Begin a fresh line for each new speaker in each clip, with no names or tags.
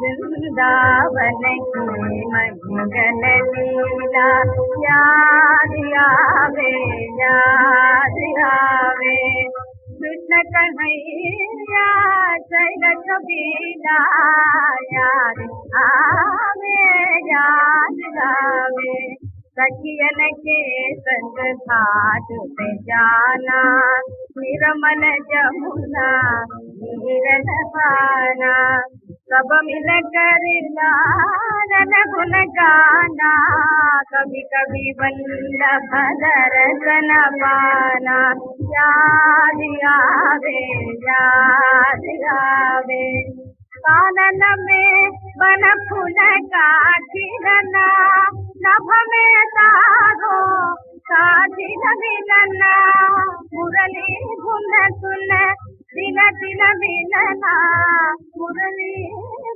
वृंदावन की मंगल लीला याद आवे याद आवे कृष्ण कन्हैया चैल कबीला याद आवे याद आवे सखियन के संग घाट पे जाना, निर्मल जमुना नीर नहाना सब मिल कर नारन गुन। गाना कभी कभी वल्लभ दर्शन पाना। याद आवे याद आवे। कानन में बन फूल का खिलना। நபமே தாரோ சாதில விலன முரளி குண துன தில தில விலன முரளி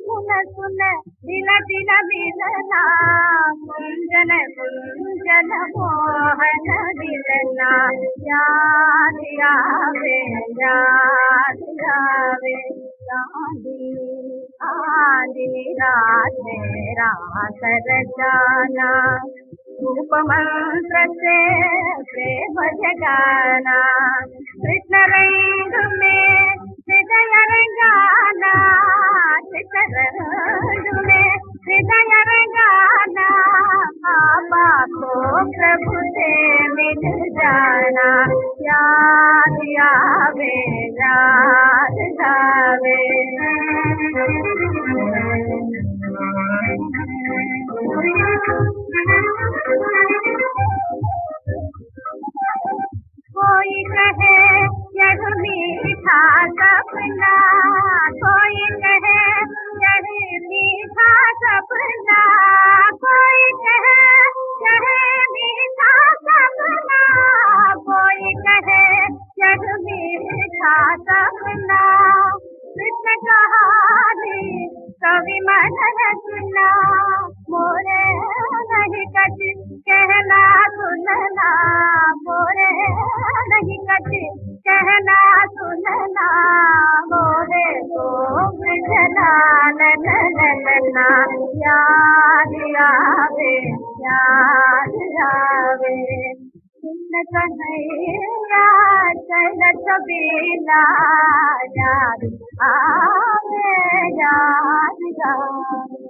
குண துன தில தில விலன குஞ்சன குஞ்சன மோகன விலன யார் யாவே யார் चांदी आंधी रात रात रचाना रूप मंत्र से प्रेम जगाना कृष्ण रंग में हृदय रंगाना। कृष्ण रंग में हृदय रंगाना। आपा को प्रभु से मिल जाना। याद आवे याद कोई कहे मीठा कोई कहे मीठा सपना। कोई कहे मीठा सपना। कोई कहे सपना। कहानी कवि मन रचना। आवे याद आवे कृष्ण कन्हैया चल छबीला याद आवे याद आवे